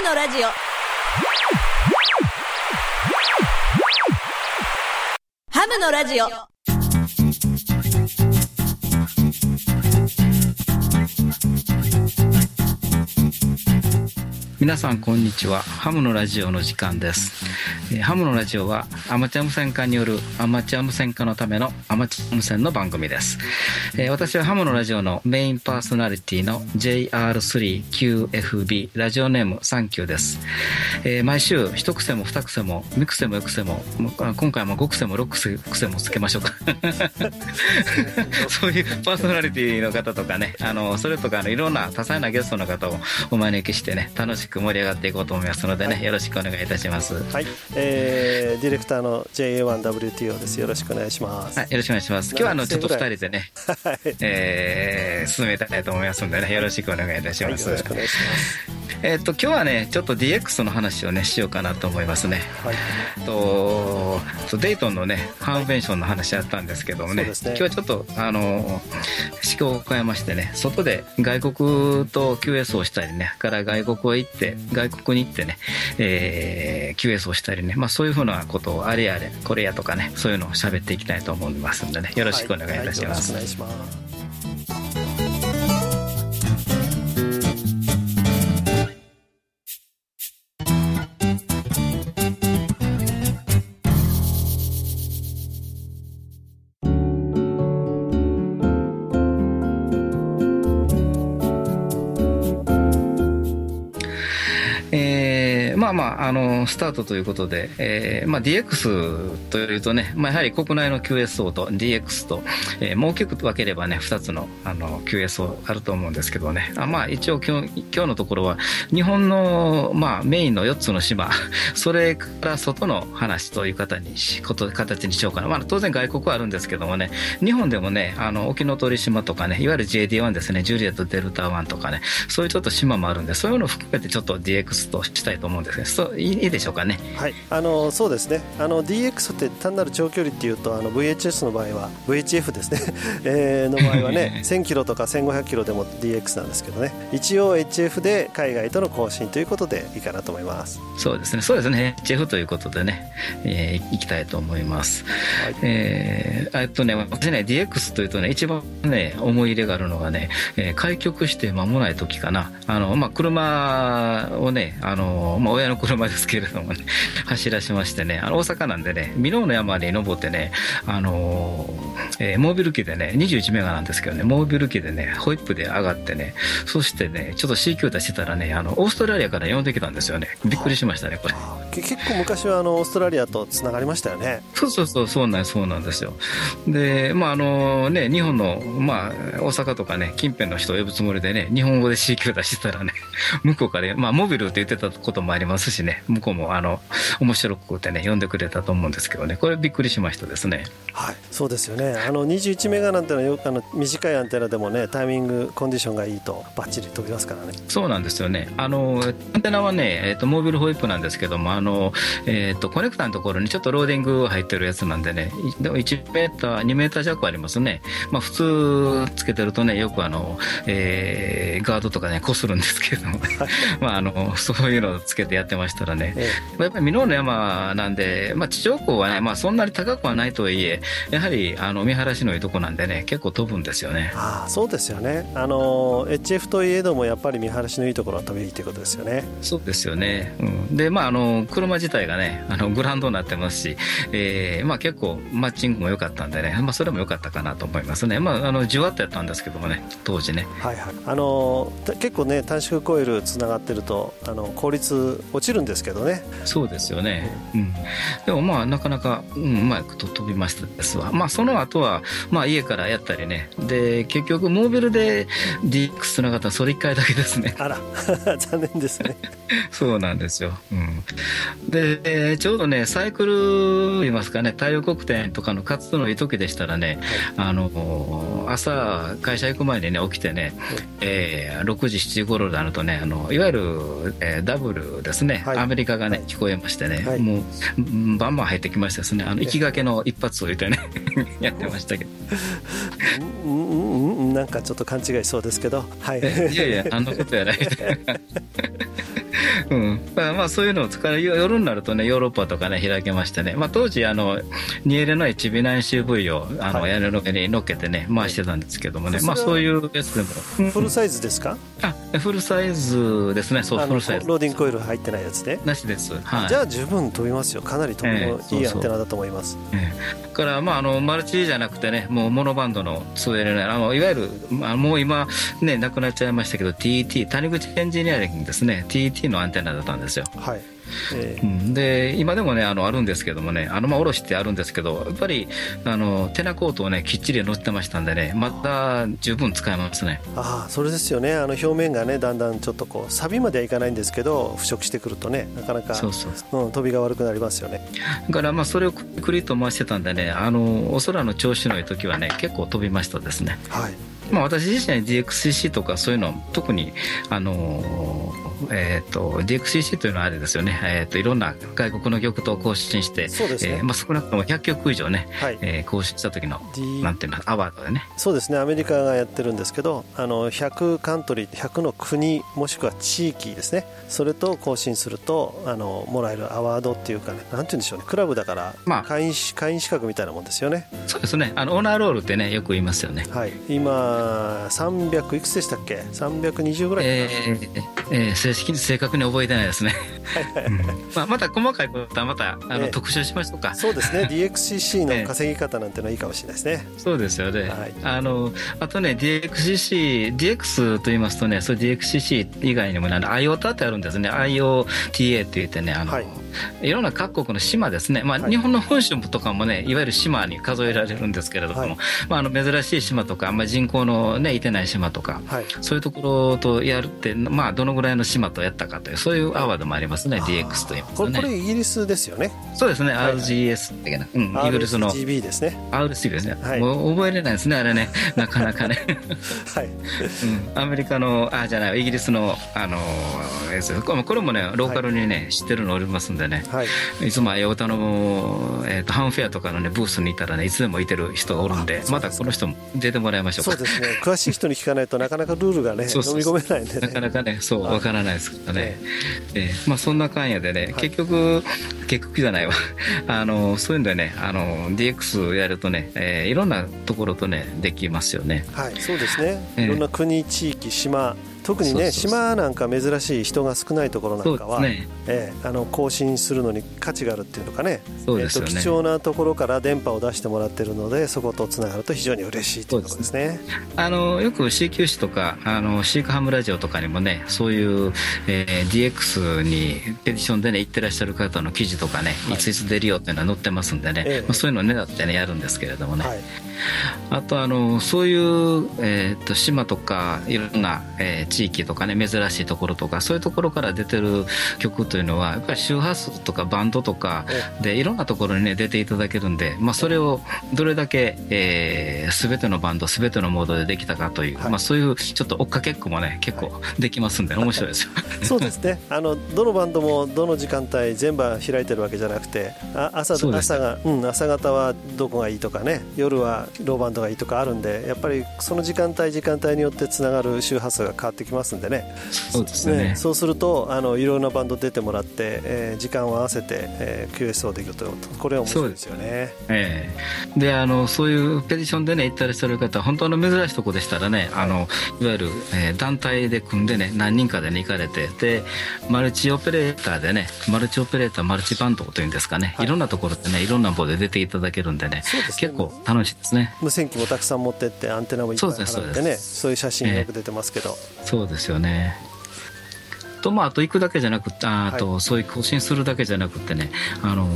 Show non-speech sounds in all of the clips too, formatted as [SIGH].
ムのラジオ。ハムのラジオ。皆さんこんにちは。ハムのラジオの時間です、ハムのラジオはアマチュア無線化によるアマチュア無線化のためのアマチュア無線の番組です、えー私はハムのラジオのメインパーソナリティの JR3QFB ラジオネームサンキューです、えー毎週一癖も二癖も三癖も四癖も今回も五癖も六癖もつけましょうか。[LAUGHS] そういうパーソナリティの方とかねあのそれとかあのいろんな多彩なゲストの方をお招きしてね楽しく盛り上がっていこうと思いますのでね、よろしくお願いいたします。はい、えー、ディレクターの JA1WTO です。よろしくお願いします。はい、よろしくお願いします。今日はあのちょっと二人でね、はい、えー、進めたいと思いますのでね、よろしくお願いいたしはい、ます。よろしくお願いします。えっと今日はね、ちょっと DX の話をねしようかなと思いますね。はい、とそうデイトンのねカンベンションの話あったんですけどもね,、そうですね今日はちょっとあの思考を変えましてね外で外国と QS をしたりねから外国へ行って外国に行ってね、えー QS をしたりね、まあ、そういうふうなことをあれやれこれやとかねそういうのを喋っていきたいと思いますんでねよろしくお願いいたします。はいお願いします。スタートということで、えーまあ DX というとね、まあやはり国内の QSO と DX と、えー、もう大きく分ければね、2つのあの QSO あると思うんですけどね、あまあ一応今日今日のところは、日本の、まあメインの4つの島、[LAUGHS] それから外の話という方にしこと形にしようかな。まあ当然外国はあるんですけどもね、日本でもね、あの、沖ノ鳥島とかね、いわゆる JD1 ですね、ジュリアとデルタ1とかね、そういうちょっと島もあるんで、そういうのを含めてちょっと DX としたいと思うんですね。そういいでしょうかね。はい、あのそうですね。あの DX って単なる長距離っていうと、あの VHS の場合は VHF ですね。[LAUGHS] えーの場合はね、[LAUGHS] 1000キロとか1500キロでも DX なんですけどね。一応 HF で海外との更新ということでいいかなと思います。そうですね。そうですね。HF ということでね、えー、いきたいと思います。はい、えー、えっとね、私ね、DX というとね、一番ね、思い入れがあるのがね、えー開局して間もない時かな。あの、まあ、車をね、あの、まあ、親の車ですけれどもね、走らしましてね、あの、大阪なんでね、箕面の山に登ってね、あの、えーモービル機でね、21メガなんですけどね、モービル機でね、ホイップで上がってね、そしてね、ちょっと C 級出してたらね、あの、オーストラリアから呼んできたんですよね。びっくりしましたね、これ。結構昔はあのオーストラリアとつながりましたよね。そうそうそう、そうなんそうなんですよ。で、まああのね、日本の、まあ、大阪とかね、近辺の人を呼ぶつもりでね、日本語で C 級出してたらね、向こうから、まあ、モビルって言ってたこともありますしね、向こうも、あの、面白くてね、呼んでくれたと思うんですけどね、これびっくりしましたですね。はい、そうですよね。あの21メガなんてのはよくあの短いアンテナでもね、タイミングコンディションがいいとバッチリ飛びますからね。そうなんですよね。あの、アンテナはね、えっ、と、モービルホイップなんですけども、あの、えっ、と、コネクタのところにちょっとローディング入ってるやつなんでね、いでも1メーター、2メーター弱ありますね。まあ、普通つけてるとね、よくあの、えーガードとかね、こするんですけれども、[LAUGHS] まあ、あの、そういうのをつけてやってましたらね、えやっぱり箕面の山なんで、まあ、地上高はね、まあ、そんなに高くはないとはいえ、やはり、あの、見晴らしのいいとこなんでね、結構飛ぶんですよね。ああそうですよね。あの HF といえどもやっぱり見晴らしのいいところは飛びいいということですよね。そうですよね。うん、で、まあ、あの、車自体がね、あの、グランドになってますし、えーまあ、結構、マッチングも良かったんでね、まあ、それも良かったかなと思いますね。まあ、あの、じわっとやったんですけどもね、当時ね。はいはい。あのた結構ね短縮コイルつながってるとあの効率落ちるんですけどね。そうですよね。うん。でもまあ、なかなか、うん、うまくと飛びましたですわ。まあ、その後は、まあ、家からやったりね。で、結局、モービルで DX つながったらそれ1回だけですね。あら [LAUGHS] 残念ですね。[LAUGHS] そうなんですよ。うん。で、えーちょうどね、サイクル言いますかね、太陽黒点とかの活動のいい時でしたらね、あの、朝、会社行く前にね、起きてね、えー6時、7時頃になるとね、あの、いわゆる、えーダブルですね、はいアメリカがね、はい聞こえましてね、はいもう、うんバンバン入ってきましたですね、あの、行きがけの一発を言ってね、[LAUGHS] やってましたけど。うんうんうんなんかちょっと勘違いしそうですけど、はい。えいやいや、あんなことやない。[LAUGHS] うん、からまあそういうのを使う夜になるとねヨーロッパとかね開けましてね、まあ、当時あの 2L の HB9CV をあの、屋根の上に乗っけてね回してたんですけどもね、まあそういうやつでも、フルサイズですか？あフルサイズですね。そうフルサイズ。ローディングコイル入ってないやつで？なしです、はい、じゃあ十分飛びますよ。かなり飛びのいいアンテナだと思います、えー、からまああのマルチじゃなくてねもうモノバンドの 2L あのいわゆる、まあ、もう今ねなくなっちゃいましたけど TT 谷口エンジニアリングですね。TT のアンテナだったんですよはい。えー、で今でもねあのあるんですけどもねあのまあ卸ってあるんですけどやっぱりあのテナコートをねきっちり乗ってましたんでねまた十分使えますね。ああそれですよね。あの表面がねだんだんちょっとこう錆まではいかないんですけど腐食してくるとねなかなかそうそう、う。ん、飛びが悪くなりますよね。だからまあそれをくりと回してたんでねあのお空の調子のいい時はね結構飛びましたですね。はいまあ、私自身は DXCC とかそういうの特にあのえーと、DXCC というのはあれですよね、えーと、いろんな外国の曲と更新してそうですね、えー、まあ、少なくとも100曲以上ね、はい、えー、更新した時の、D、なんていうのアワードでね。そうですね。アメリカがやってるんですけどあの100カントリー100の国もしくは地域ですね。それと更新するとあのもらえるアワードっていうかねなんていうんでしょうね。クラブだから、まあ、会員会員資格みたいなもんですよね。そうですね。あのオーナーロールってねよく言いますよね。はい。今300いくつでしたっけ？320ぐらいえー、えー、正式に正確に覚えてないですね。[LAUGHS] まあ、また細かいことはまたあの、え特集しましょうか。そうですね。[LAUGHS] DXCC の稼ぎ方なんてのはいいかもしれないですね。そうですよね。はい、あのあとね DXCC DX と言いますとね、それ DXCC 以外にもね IOTA ってあるんですね。IOTA って言ってねあの。はいいろんな各国の島ですね、まあ、日本の本州とかもねいわゆる島に数えられるんですけれども、はい、まあ、あの珍しい島とか、まあ、人口の、ね、いてない島とか、はい、そういうところとやるって、まあ、どのぐらいの島とやったかというそういうアワードもありますね DX といいますね。これイギリスですよね。そうですね、はい、RGS 的な、うん、イギリスの。RGB ですね。RGB ですね、はい、もう覚えれないですねあれね。[LAUGHS] なかなかね。はい、うん、アメリカのあじゃないイギリスのあのこれもねローカルにね、知ってるのおりますんでね、はい、いつもアヨタの、えーと、ハンフェアとかの、ね、ブースにいたらねいつでもいてる人がおるんでまたこの人も出てもらいましょうそうですね。詳しい人に聞かないとなかなかルールがね [LAUGHS] 飲み込めないんで、ね、なかなかねそうわからないですからね、えー、まあそんな感やでね、結局結局じゃないわ。[LAUGHS] あのそういうんでねあの DX やるとね、えー、いろんなところとねできますよね。はいそうですね、いろんな国地域島特にね島なんか珍しい人が少ないところなんかは、ね。えー、あの更新するのに価値があるっていうのかね。そうです、ね、えー、と貴重なところから電波を出してもらってるのでそことつながると非常に嬉しいということですね。あのよく CQ とかあのシークハムラジオとかにもねそういう、えー、DX にペディションでね行ってらっしゃる方の記事とかね、はい、いついつ出るよっていうのは載ってますんでね、えー、まあ、そういうのを狙ってねやるんですけれどもね、はい、あとあのそういう、えー、と島とかいろんな、えー、地域とかね珍しいところとかそういうところから出てる曲というのはやっぱり周波数とかバンドとかでいろんなところにね出ていただけるんで、まあ、それをどれだけ、えー、全てのバンド全てのモードでできたかという、はい、まあ、そういうちょっと追っかけっこもね結構できますんで、面白いですよ。[LAUGHS] そうですね。あのどのバンドもどの時間帯全部開いてるわけじゃなくてあ朝朝が、うん、朝方はどこがいいとかね夜はローバンドがいいとかあるんでやっぱりその時間帯時間帯によってつながる周波数が変わってきますんでね。そうですね、ね、そうするとあのいろんなバンド出てもらって、えー、時間を合わせて、えー、QS をできるとこれは面白いですよね。ええ。ー、であのそういうペディションでね行ったりする方本当の珍しいとこでしたらね、はい、あのいわゆる、えー、団体で組んでね何人かでね行かれてでマルチオペレーターでねマルチオペレーターマルチバンドというんですかね、はい、いろんなところでねいろんな棒で出ていただけるんでね、ね、結構楽しいですね無線機もたくさん持ってってアンテナもいっぱい貼ってねそういう写真よく出てますけど、えー、そうですよねと、まあ、あと行くだけじゃなくて、あと、はい、そういう更新するだけじゃなくてね、あの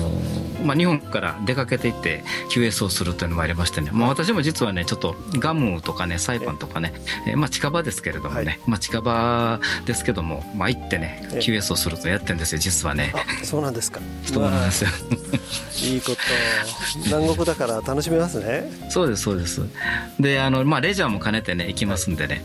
まあ、日本から出かけていって QS をするというのもありましてね、まあ、私も実はね、ちょっとガムとかね、サイパンとかね、えまあ、近場ですけれどもね、はい、まあ、近場ですけども、まあ、行ってね、QS をするとやってるんですよ、実はね。そうなんですか。そうなんですよ。いいこと。南国だから楽しめますね。そうです、そうです。で、あの、まあ、レジャーも兼ねてね、行きますんでね。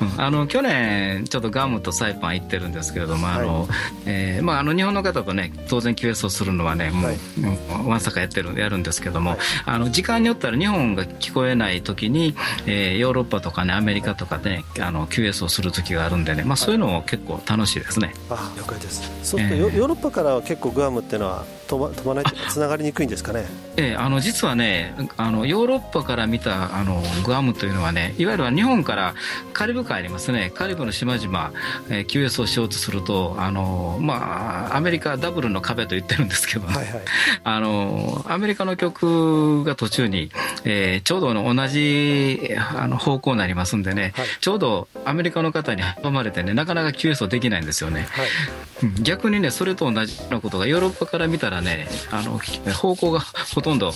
[LAUGHS] あの、去年、ちょっとガムとサイパンパン行ってるんですけれども、あの、えー、まあ、あの、日本の方とね、当然 QS をするのはね、もう、はい、わんさかやってる、やるんですけども、はい、あの、時間によったら日本が聞こえない時に、えー、ヨーロッパとかね、アメリカとかでね、あの、QS をする時があるんでね、まあ、そういうのも結構楽しいですね。あ、了解です。そうすると、えー、ヨーロッパからは結構グアムっていうのは、飛ば飛ばないとつながりにくいんですかね？ええ、あの実はねあのヨーロッパから見たあのグアムというのはねいわゆる日本からカリブ海ありますね。カリブの島々、えー、QS をしようとするとあの、まあ、アメリカダブルの壁と言ってるんですけど、はいはい、[LAUGHS] あのアメリカの曲が途中に、えー、ちょうどの同じあの方向になりますんでね、はい、ちょうどアメリカの方に阻まれてねなかなか QS をできないんですよね、はい、逆にねそれと同じようなことがヨーロッパから見たらねあの方向が [LAUGHS] ほとんど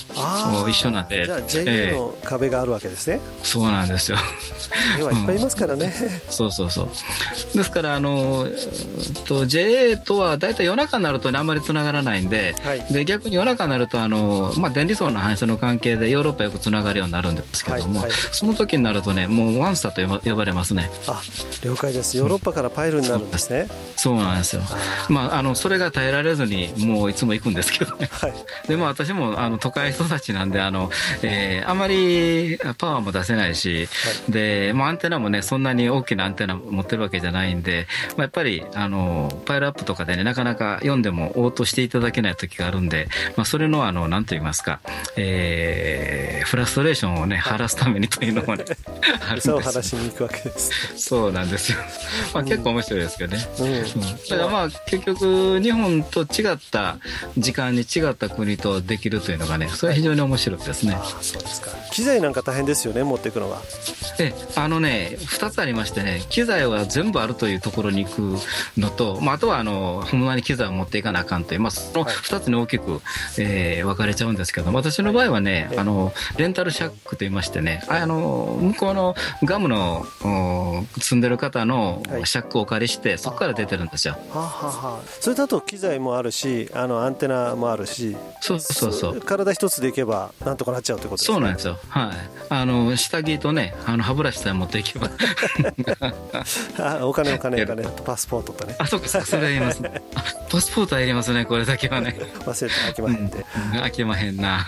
一緒なんでじゃあ JA の壁があるわけですね、えー、そうなんですよ。[LAUGHS] はいっぱいいますからね、うん、そうそうそう。ですからあのと JA とは大体夜中になると、ね、あんまりつながらないんではい、で逆に夜中になるとあの、まあ、電離層の反射の関係でヨーロッパよくつながるようになるんですけども、はいはい、その時になるとねもうワンスターと呼ばれますね。あ了解です。ヨーロッパからパイルになるんですね、そうなんですよ。まああのそれが耐えられずにもういつも行くんですけどね、[LAUGHS] はい、でも私もあの都会育ちなんであの、えー、あまりパワーも出せないし、はい、で、まあ、アンテナもねそんなに大きなアンテナ持ってるわけじゃないんで、まあ、やっぱりあのパイルアップとかでねなかなか読んでも応答していただけない時があるんで、まあ、それのあの何と言いますか、えー、フラストレーションをね晴らすためにというのもね [LAUGHS] あるんです晴らしに行くわけです。そうなんですよ、まあ、結構面白いですけどね、うん、うん、だからまあ結局日本と違った時間に違った国とできるというのがねそれは非常に面白いですね、そうですか。機材なんか大変ですよね持っていくのがえあのね2つありましてね機材は全部あるというところに行くのと、まあ、あとはあのほんまに機材を持っていかなあかんという、まあ、その2つに大きく、えー、分かれちゃうんですけど私の場合はね、あのレンタルシャックといいましてねあの向こうのガムの積んでる方のシャックをお借りしてそこから出てるんですよ。はははそれだと機材もあるしあのアンテナもあるしそうそうそう。体一つでいけばなんとかなっちゃうってことですね。そうなんですよ。はい。あの下着とねあの歯ブラシさえ持っていけば。[LAUGHS] あお金お金お金。パスポートとね。あそうかそれ言いますね。[LAUGHS] パスポートはいりますねこれだけはね。忘れて飽きまへんで、うん、飽きまへんな。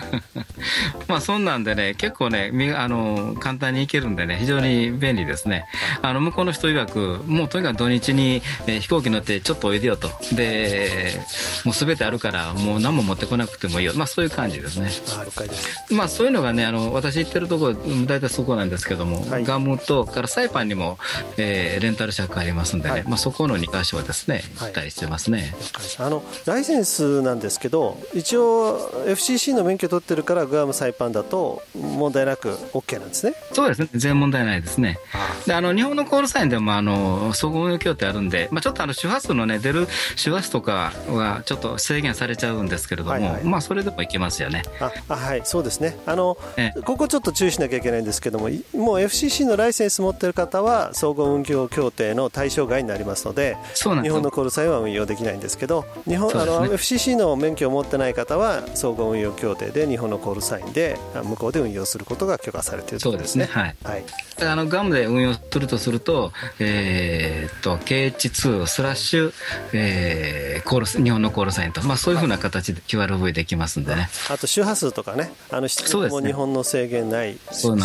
[LAUGHS] まあそんなんでね結構ねあの簡単に行けるんでね非常に便利ですね。あの向こうの人曰くもうとにかく土日に、えー、飛行機乗ってちょっとおいでよと。でもう全てあるからもう何も持ってこなくてもいいよ。まあそういう感じですね。あ了解です。まあそういうのがねあの私行ってるところ大体そこなんですけども、はい、ガムとからサイパンにも、えー、レンタルシャックありますんでね、はい、まあそこの2箇所はですね行ったりしてますね、あのライセンスなんですけど一応 FCC の免許取ってるからグアムサイパンだと問題なく OK なんですね。そうですね。全然問題ないですね。であの日本のコールサインでもあの総合運用協定あるんで、まあ、ちょっとあの周波数のね出る周波数とかはちょっと制限されちゃうんですけれども、はいはい、まあそれでもいけますよね。あはいそうですね。あの、ここちょっと注意しなきゃいけないんですけどももう FCC のライセンス持ってる方は総合運用協定の対象外になりますので日本のコールサインは運用できないんですけど日本、ね、あの FCC の免許を持ってない方は総合運用協定で日本のコールサインで向こうで運用することが許可されているそうですね。はい、はい、あのガムで運用するとするとえー、っと KH2 スラッシュ、えー、コール日本のコールサインと、まあ、そういうふうな形で QRV できますんでね。あと周波数とかね。あの質も日本の制限内、ね、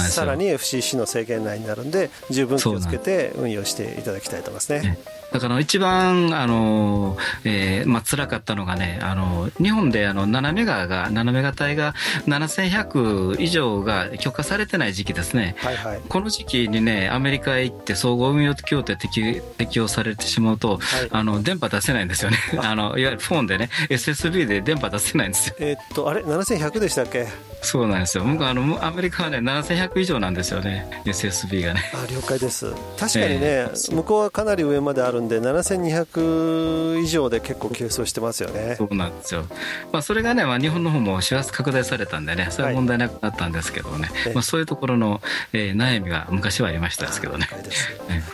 さらに FCC の制限内になるんで十分気をつけて運用していただきたいと思いますね。だから一番、あの、えー、まあ、辛かったのがね、あの、日本であの、7メガが、7メガ帯が7100以上が許可されてない時期ですね。はいはい、この時期にね、アメリカへ行って総合運用協定適適用されてしまうと、はい、あの、電波出せないんですよね。あ [LAUGHS] の、いわゆるフォンでね、SSB で電波出せないんですよ。えー、っと、あれ ?7100 でしたっけ？そうなんですよ。僕あの、アメリカはね、7100以上なんですよね、SSB がね。あ、了解です。確かにね、えー、向こうはかなり上まであるるんで7200以上で結構急走してますよね。そうなんですよ、まあ、それがね、まあ、日本の方も周波数拡大されたんでねそれは問題なくなったんですけどね、はい、まあ、そういうところの、えー、悩みが昔はありましたですけどね。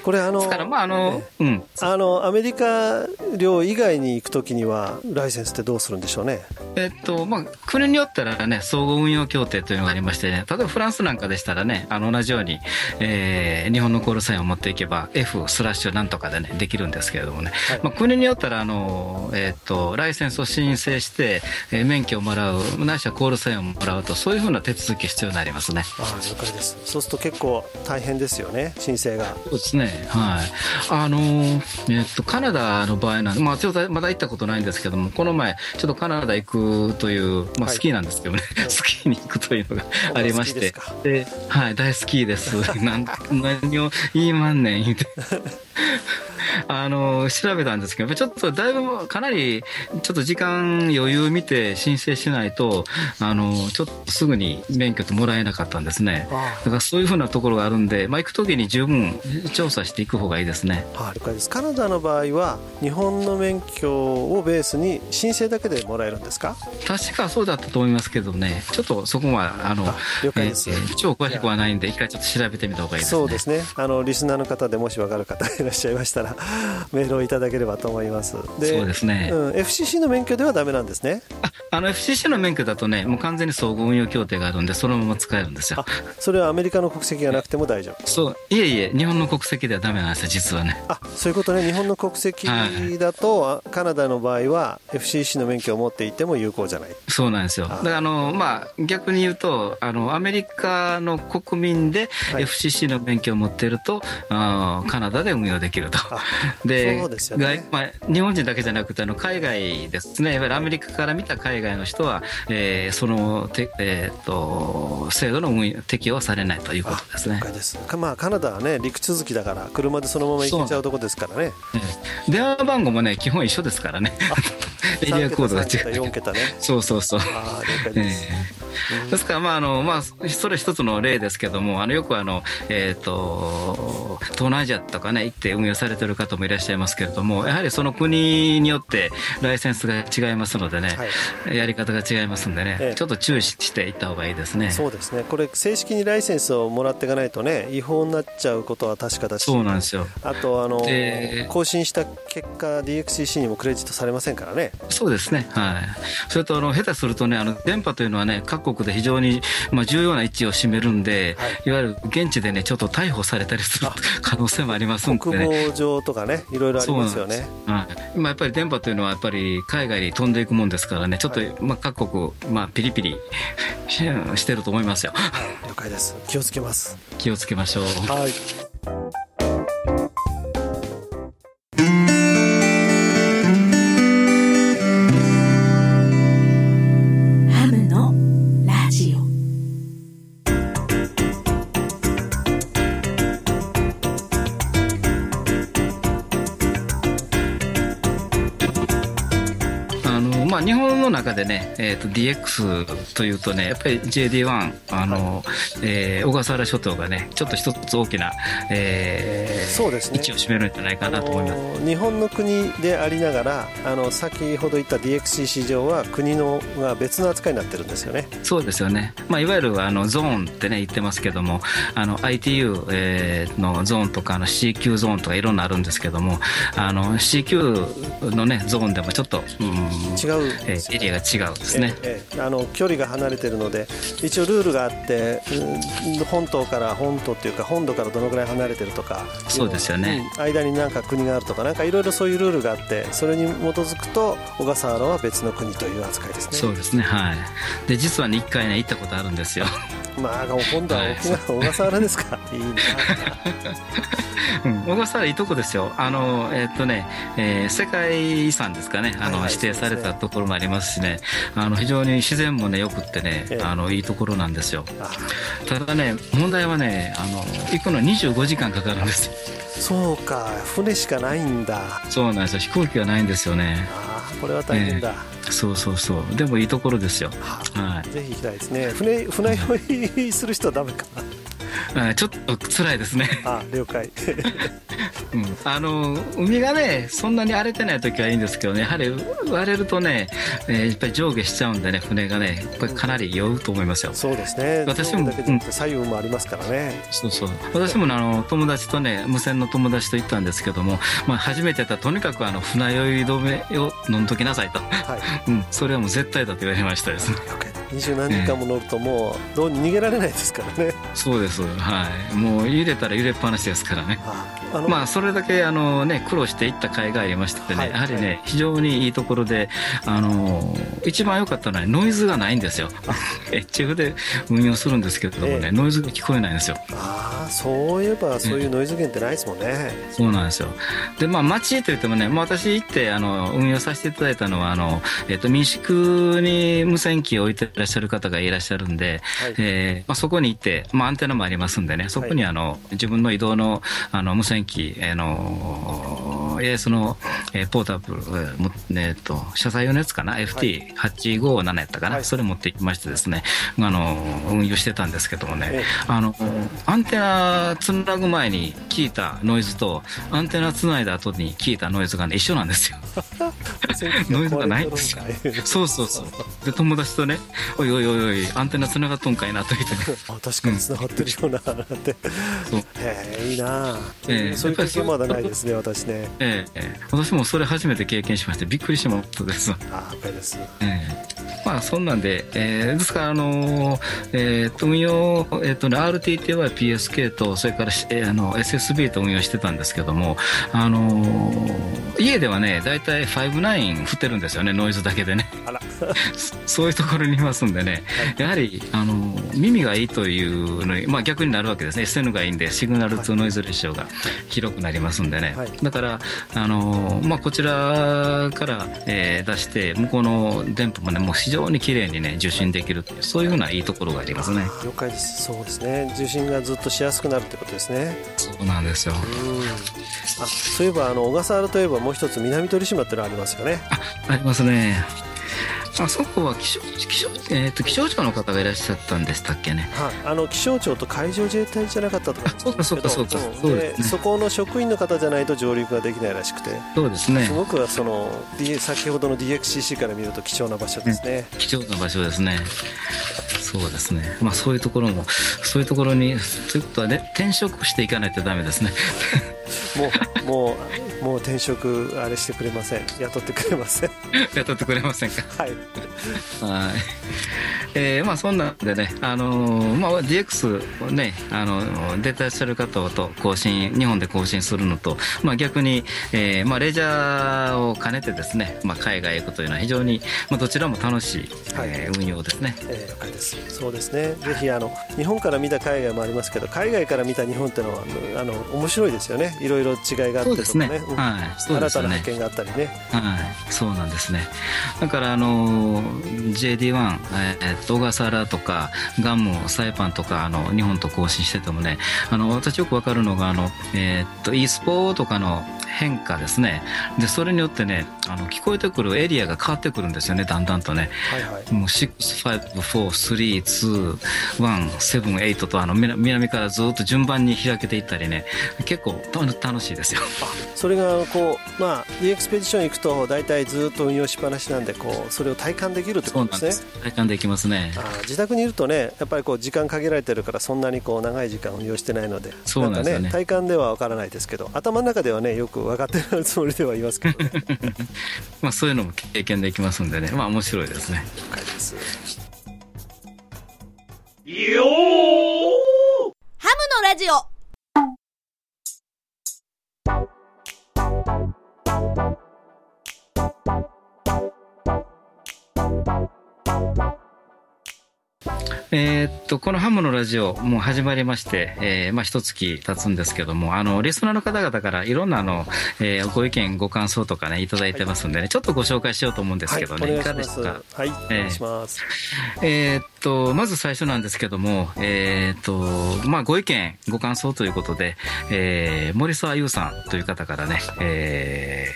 これあのからまああの、うん、あのアメリカ領以外に行くときにはライセンスってどうするんでしょうねえっと、まあ、国によったらね、相互運用協定というのがありましてね、例えばフランスなんかでしたらね、あの、同じように、えー、日本のコールサインを持っていけば、F スラッシュなんとかでね、できるんですけれどもね、はい、まあ、国によったら、あの、えっと、ライセンスを申請して、えー、免許をもらう、ないしはコールサインをもらうと、そういうふうな手続き必要になりますね。ああ、了解です。そうすると結構大変ですよね、申請が。そうですね、はい。あの、えっと、カナダの場合なんで、まあ、ちょっとまだ行ったことないんですけども、この前、ちょっとカナダ行くという、まあ、スキーなんですけどね、はい、スキーに行くというのがありまして、ではい、大好きです。[LAUGHS] なん何を言いまんねん、言うて。[LAUGHS] あの、調べたんですけど、ちょっとだいぶ、かなり、ちょっと時間余裕見て申請しないと、あの、ちょっとすぐに免許ってもらえなかったんですね。だからそういうふうなところがあるんで、まあ、行くときに十分調査していく方がいいですね。あ、了解です。カナダの場合は、日本の免許をベースに申請だけでもらえるんですか？確かそうだったと思いますけどね、ちょっとそこは、あの、了解です、えー、超詳しくはないんで、一回ちょっと調べてみた方がいいですね。そうですね。あの、リスナーの方でもし分かる方いらっしゃいましたら、[LAUGHS] メールをいただければと思います。でそうですね、うん、FCC の免許ではだめなんですねあの FCC の免許だとねもう完全に相互運用協定があるんでそのまま使えるんですよ。それはアメリカの国籍がなくても大丈夫。そういえいえ日本の国籍ではだめなんですよ実はね。あそういうことね。日本の国籍だと、はい、カナダの場合は FCC の免許を持っていても有効じゃない。そうなんですよ。だからあの、まあ、逆に言うとあのアメリカの国民で FCC の免許を持っていると、はい、カナダで運用できると。でまあ、日本人だけじゃなくてあの海外ですね。いわゆるアメリカから見た海外の人は、えー、そのて、えーと、制度の運用適用されないということですね。です。まあ、カナダはね陸続きだから車でそのまま行けちゃうとこですからね、えー、電話番号もね基本一緒ですからね。[LAUGHS] エリアコードが違う。4桁ね。[LAUGHS] そうそうそうですから、まああのまあ、それ一つの例ですけども、あのよくあの、えーと、東南アジアとかね、行って運用されてる方もいらっしゃいますけれども、やはりその国によってライセンスが違いますのでね、はい、やり方が違いますんでね、ええ、ちょっと注意していった方がいいですね。そうですね。これ、正式にライセンスをもらっていかないとね、違法になっちゃうことは確かだし、そうなんですよ。あとあの、更新した結果、DXCC にもクレジットされませんからね。そうですね、はい、それとあの下手するとね、あの電波というのはね、各国で非常に、まあ、重要な位置を占めるんで、はい、いわゆる現地でね、ちょっと逮捕されたりする可能性もありますんで、ね、国防上とかね、いろいろありますよね。はい、まあ、やっぱり電波というのは、やっぱり海外に飛んでいくもんですからね、ちょっと、はい、まあ、各国、まあ、ピリピリしてると思いますよ。了解です。気をつけます。気をつけましょう。はい。えーと、DX というとね、やっぱり JD1、あの、はい、えー、小笠原諸島がね、ちょっと一つ大きな、えー、そうですね、位置を占めるんじゃないかなと思います。日本の国でありながら、あの先ほど言った DXC 市場は国のが別の扱いになってるんですよね。そうですよね。まあ、いわゆるあのゾーンってね、言ってますけども、あの ITU、えー、のゾーンとか、あの CQ ゾーンとかいろんなあるんですけども、あの CQ のね、ゾーンでもちょっと、うん、違う、えーエリアが違うんですね、ええ、あの距離が離れてるので一応ルールがあって、うん、本島から本島っていうか本土からどのぐらい離れてるとかそうですよね、うん、間になんか国があるとかなんかいろいろそういうルールがあってそれに基づくと小笠原は別の国という扱いですね。そうですね。はい。で実はね1回ね行ったことあるんですよまあ今度は小笠原ですか。いいな。うん、小笠原いいとこですよ。あのえー、っとね、えー、世界遺産ですかね。あの、はいはい、指定されたところもありますしね。あの非常に自然もねよくってね、えー、あのいいところなんですよ。ただね問題はねあの行くの25時間かかるんですそうか。船しかないんだ。そうなんですよ。飛行機がないんですよね。ああこれは大変だ、えー、そうそうそう。でもいいところですよ。はい、ぜひ行きたいですね。船船酔いする人はダメかちょっと辛いですね。[LAUGHS] あ了解。[LAUGHS] うん、あの海がねそんなに荒れてない時はいいんですけどね。やはり割れるとね、えー、やっぱり上下しちゃうんでね船がねこれかなり酔うと思いますよ。そうですね。私も左右もありますからね、うん、そうそう。私もあの友達とね無線の友達と行ったんですけども、まあ、初めてやったらとにかくあの船酔い止めを飲んどきなさいと、はい、[LAUGHS] うん、それはもう絶対だと言われましたですね二十何時間も乗るともうどうに逃げられないですからね。そうですはい。もう揺れたら揺れっぱなしですからね。まあそれだけあのね苦労していった甲斐がありましてね、はい、やはりね、非常にいいところであの一番良かったのはノイズがないんですよ。[LAUGHS] HF で運用するんですけれどもね、えー、ノイズが聞こえないんですよ。ああそういえばそういうノイズ源ってないですもんね、そうなんですよ。でまあ街といってもね、まあ、私行ってあの運用させていただいたのはあの、えっと、民宿に無線機を置いてらっしゃる方がいらっしゃるんで、はい、えー、まあ、そこに行って、まあ、アンテナもありますんでね。そこにあの、はい、自分の移動のあの無線機、あのえー、その、えー、ポータブル、えー、っと車載用のやつかな？FT857 やったかな、はい、それ持ってきましてですね。あの運用してたんですけどもね、あのアンテナつなぐ前に聞いたノイズとアンテナつないだ後に聞いたノイズがね一緒なんですよ [LAUGHS] ノイズがない。んですよそうそうそう。で友達とねおいおいおいおいアンテナつながっとんかいなと言ってね。[LAUGHS] あ確かにつながってるようななんて、へえいいな、えー、そういう経験まだないですね私ね。ええー、私もそれ初めて経験しましてびっくりしましたです。ああです、えー、まあそんなんで、えー、ですからあのー、えー、と運用、えーとね、RTT は PSK とそれから、えー、あの SSB と運用してたんですけどもあのー、家ではね大体59振ってるんですよねノイズだけでねそういうところにいますんでね、やはりあの耳がいいというのに、まあ、逆になるわけですね SN がいいんでシグナル2ノイズレシオが広くなりますんでね、はい、だからあの、まあ、こちらから、えー、出して向こうの電波もねもう非常に綺麗にね受信できるというそういうふうないいところがありますね了解ですそうですね受信がずっとしやすくなるってことですねそうなんですよあそういえばあの小笠原といえばもう一つ南鳥島ってのありますよね。あありますね。あそこは気象気象,、えーと、気象庁の方がいらっしゃったんでしたっけね、はい、あの気象庁と海上自衛隊じゃなかったとか。そうかそうかそうか。そで、ね、そこの職員の方じゃないと上陸ができないらしくて。そうですね。すごくその、先ほどの DXCC から見ると貴重な場所です。ね、貴重な場所ですね。そうですね。まあそういうところもそういうところにということはね転職していかないとダメですねもうもうもう転職あれしてくれません雇ってくれません [LAUGHS] 雇ってくれませんか？はいはいえー、まあそんなんでね、あのー、まあ DX をね、あのー、出てらっしゃる方と更新、日本で更新するのと、まあ逆に、えー、まあレジャーを兼ねてですね、まあ海外へ行くというのは非常に、まあどちらも楽しい、はい、えー、運用ですね。えー、です。そうですね。ぜひあの、日本から見た海外もありますけど、海外から見た日本っていうのは、あの、面白いですよね。いろいろ違いがあってとかね。はい。ね。新たな発見があったりね。はい。そうなんですね。だからあの、JD1、えー、小笠原とかガムサイパンとかあの日本と交信しててもねあの私よく分かるのがあの、えー、っと e スポとかの変化ですねでそれによってねあの聞こえてくるエリアが変わってくるんですよねだんだんとね、はいはい、もう6532178とあの南からずっと順番に開けていったりね結構楽しいですよ。それがこうまあ D エクスペディション行くと大体ずっと運用しっぱなしなんでこうそれを体感できるってことですね。体感できますね。あ自宅にいるとねやっぱりこう時間限られてるからそんなにこう長い時間運用してないのでそうなんですね。体感では分からないですけど頭の中ではねよく分かってるつもりではいますけど、ね、[LAUGHS] まあそういうのも経験できますんでね。まあ面白いですね。了解です。よハムのラジオえー、っと、このハムのラジオ、もう始まりまして、えー、まあ、一月経つんですけども、あの、リスナーの方々からいろんな、あの、えー、ご意見、ご感想とかね、いただいてますんでね、はい、ちょっとご紹介しようと思うんですけどね、はい、いかがですか？はい、お願いします。えー、っと、まず最初なんですけども、えー、っと、まあ、ご意見、ご感想ということで、えー、森沢優さんという方からね、え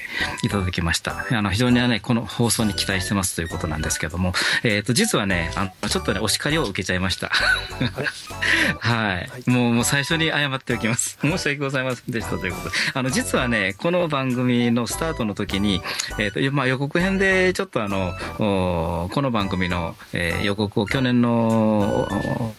ー、いただきました。あの、非常にね、この放送に期待してますということなんですけども、えー、っと、実はね、あの、ちょっとね、お叱りを受けちゃいました。[LAUGHS] はい。もう、もう最初に謝っておきます。[LAUGHS] 申し訳ございませんでしたということで。あの、実はね、この番組のスタートの時に、えっ、ー、と、まあ、予告編でちょっとあの、この番組の、えー、予告を去年の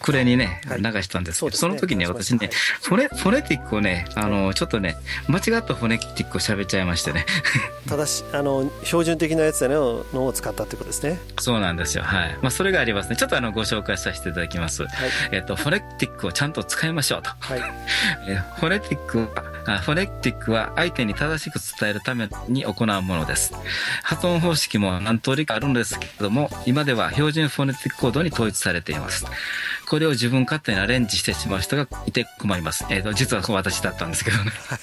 暮れにね、流したんですけど、はいそね、その時に私ね、フォレ、フォネティックをね、あの、ちょっとね、間違ったフォネティックを喋っちゃいましてね。[LAUGHS] ただし、あの、標準的なやつでのを使ったってことですね。そうなんですよ。はい。まあ、それがありますね。ちょっとあの、ご紹介させていただきます。はい、えっ、と、フォネティックをちゃんと使いましょうと。はい。[LAUGHS] えフォネティックは、フォネティックは相手に正しく伝えるために行うものです。発音方式も何通りかあるんですけれども、今では標準フォネティックコードに統一されています。これを自分勝手にアレンジしてしまう人がいて困ります。えっ、ー、と、実は私だったんですけどね。はい、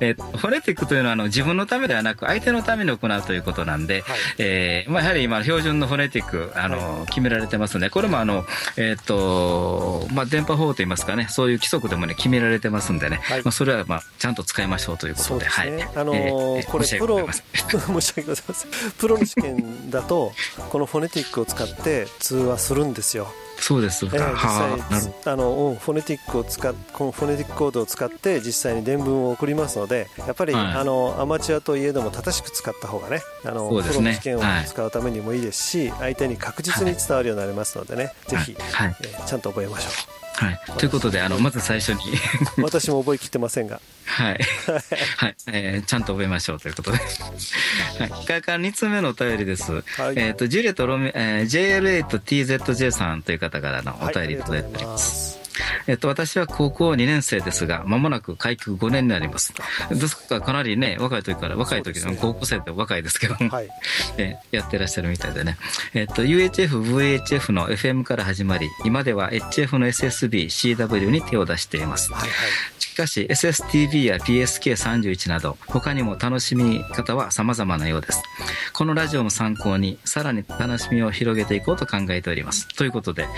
えっと、フォネティックというのは、あの、自分のためではなく、相手のために行うということなんで、はい、えー、まあ、やはり今、標準のフォネティック、あの、はい、決められてますね。これも、あの、えっ、ー、と、まあ、電波法といいますかね、そういう規則でもね、決められてますんでね、はい、まあ、それは、まあ、ちゃんと使いましょうということで、でね、はい。あのーえー、これ、プロ、[LAUGHS] 申し訳ございません。プロの試験だと、このフォネティックを使って通話するんですよ。そうです、えー、実際あの、フォネティックを使っこのフォネティックコードを使って実際に伝聞を送りますのでやっぱり、はい、あのアマチュアといえども正しく使った方がねあの、ね、プロの試験を使うためにもいいですし、はい、相手に確実に伝わるようになりますのでね、はい、ぜひ、はい、えー、ちゃんと覚えましょう。はい。ということで、あの、まず最初に [LAUGHS] 私も覚えきってませんが。はい。はい。えー、ちゃんと覚えましょうということで。[LAUGHS] はい。から2つ目のお便りです。はい、えと、ジュリエットロミ、えー、JL8TZJ さんという方からのお便りいただいております。はいえっと、私は高校2年生ですが、まもなく開局5年になります。ですから、かなりね、若い時から、若い時の、ね、高校生って若いですけども、はい、え [LAUGHS] やってらっしゃるみたいでね。えっと、UHF、VHF の FM から始まり、今では HF の SSB、CW に手を出しています。はいはいしかし SSTV や PSK31 など他にも楽しみ方は様々なようです。このラジオも参考にさらに楽しみを広げていこうと考えております。ということで、はい、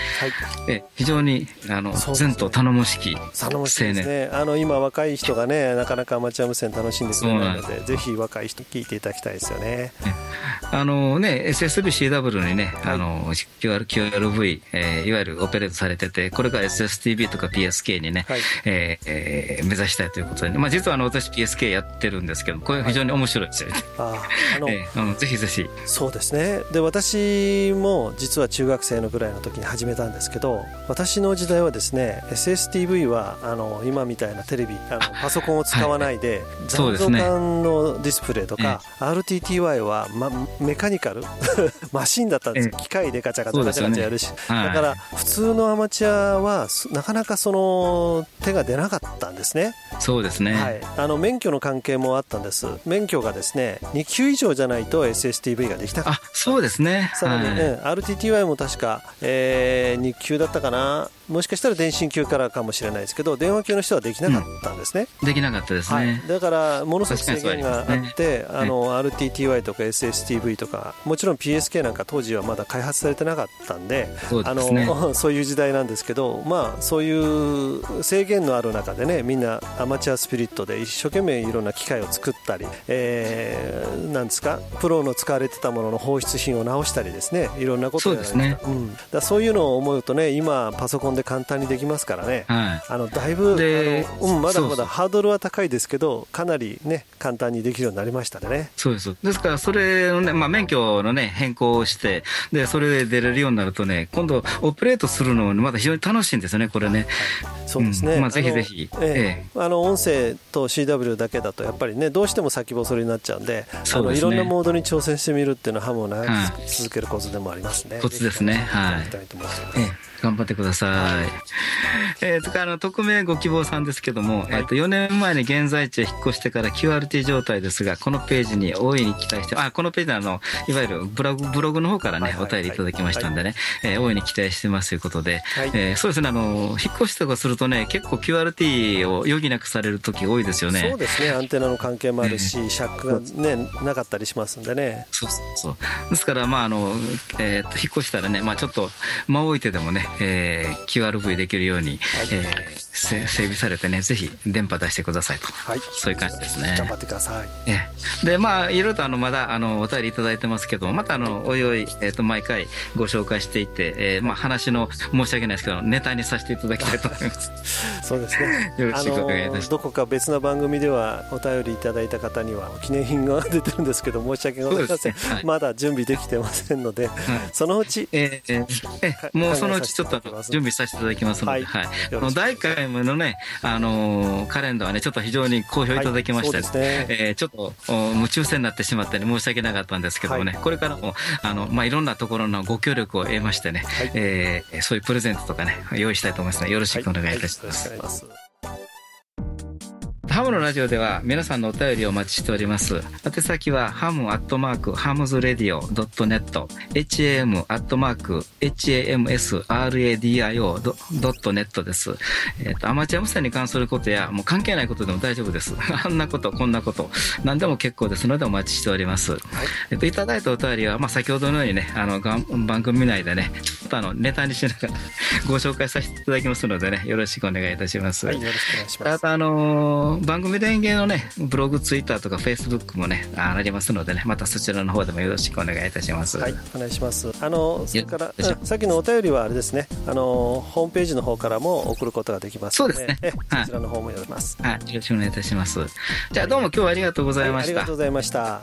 え非常にあの、前途頼もしき青年。ね、あの今若い人がねなかなかアマチュア無線楽しんでくれないのでぜひ若い人聞いていただきたいですよね。[LAUGHS] あのね SSBCW にね、はい、あの QR QRV、えー、いわゆるオペレートされててこれが SSTV とか PSK にね、はい、えーえー、目指したいということで、ね、まあ、実はあの私 PSK やってるんですけどこれ非常に面白いですよね、はい、ああの、えー、あの [LAUGHS] ぜひぜひ。そうですね。で私も実は中学生のぐらいの時に始めたんですけど私の時代はですね SSTV はあの今みたいなテレビあのパソコンを使わないで、はい、残像感のディスプレイとか、えー、RTTY は、ま、メカニカル？[LAUGHS] マシンだったんです機械でガチャガチャガチャガチャやるし、ねはい、だから普通のアマチュアはなかなかその手が出なかったんですね。そうですね。はい。あの免許の関係もあったんです。免許がですね、2級以上じゃないと SSTV ができた。あ、そうですね。さらにね、はい、RTTY も確か、えー、2級だったかな。もしかしたら電信級からかもしれないですけど電話級の人はできなかったんですね、うん、できなかったですね、はい、だからものすごく制限があって、ね、あの RTTY とか SSTV とかもちろん PSK なんか当時はまだ開発されてなかったんでそう、ね、あの [LAUGHS] そういう時代なんですけど、まあ、そういう制限のある中でねみんなアマチュアスピリットで一生懸命いろんな機械を作ったり、えー、なんですかプロの使われてたものの放出品を直したりですね。いろんなことをやられて、ね。うん、だそういうのを思うとね今パソコンで簡単にできますからね、はい、あのだいぶあの、うん、まだまだハードルは高いですけどかなりね簡単にできるようになりましたね。そうです。ですからそれのね、まあ、免許のね変更をしてでそれで出れるようになるとね今度オペレートするのまだ非常に楽しいんですよねこれね、はい、そうですね、うん、まあ、ぜひぜひ。ええ。あの音声と CW だけだとやっぱりねどうしても先細りになっちゃうんで、ね、あのいろんなモードに挑戦してみるっていうのはハムを長く続けるコツでもありますね、コツですね。はい、ええ頑張ってください。えー、とか、あの、匿名ご希望さんですけども、はい、えっ、と、4年前に現在地へ引っ越してから QRT 状態ですが、このページに大いに期待して、あ、このページのあの、いわゆるブログ、ブログの方からね、お便りいただきましたんでね、はい、えー、大いに期待してますということで、はい、えー、そうですね、あの、引っ越しとかするとね、結構 QRT を余儀なくされる時多いですよね。そうですね、アンテナの関係もあるし、シャックがね、なかったりしますんでね。そうそうそう。ですから、まあ、あの、えっ、と、引っ越したらね、まあ、ちょっと、間を置いてでもね、えー、QRV できるように、はい、えー、整備されてね、ぜひ電波出してくださいと。はい。そういう感じですね。頑張ってください。ええ。で、まあ、いろいろとあの、まだ、あの、お便りいただいてますけど、またあの、おいおい、えっ、ー、と、毎回ご紹介していて、えー、まあ、話の申し訳ないですけど、ネタにさせていただきたいと思います。[LAUGHS] そうですね。[LAUGHS] よろしくお願いいたします。どこか別の番組ではお便りいただいた方には記念品が出てるんですけど、申し訳ございません。ねはい、まだ準備できてませんので、はい、そのうち、えー、えー、もうそのうちちょっと準備させていただきますので、はい。はい、第1回目のね、あのー、カレンダーはね、ちょっと非常に好評いただきまして、はい、ね。えー、ちょっと夢中戦になってしまって、ね、申し訳なかったんですけどね、これからも、あの、まあ、いろんなところのご協力を得ましてね、はい、えー、そういうプレゼントとかね、用意したいと思いますので、よろしくお願いいたします。はいハムのラジオでは皆さんのお便りをお待ちしております。宛先はハムアットマークハムズレディオドットネット ham アットマーク hamsradio ドットネットです。えっ、ー、と、アマチュア無線に関することや、もう関係ないことでも大丈夫です。[LAUGHS] あんなこと、こんなこと、何でも結構ですのでお待ちしております。はい、えっ、と、いただいたお便りは、まあ、先ほどのようにね、あの、番組内でね、ちょっとあの、ネタにしながら [LAUGHS] ご紹介させていただきますのでね、よろしくお願いいたします。はい、よろしくお願いします。あと、あのー番組電源のね、ブログ、ツイッターとかフェイスブックもね、ありますのでね、またそちらの方でもよろしくお願いいたします。はい、お願いします。あの、それから、さっきのお便りはあれですね、あの、ホームページの方からも送ることができますそうですね。こちらの方もよろます。はい、よろしくお願いいたします。じゃあどうも今日はありがとうございました。はい、ありがとうございました。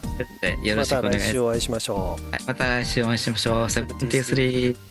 よろしくお願いします。また来週お会いしましょう。はい、また来週お会いしましょう。セブンティースリー。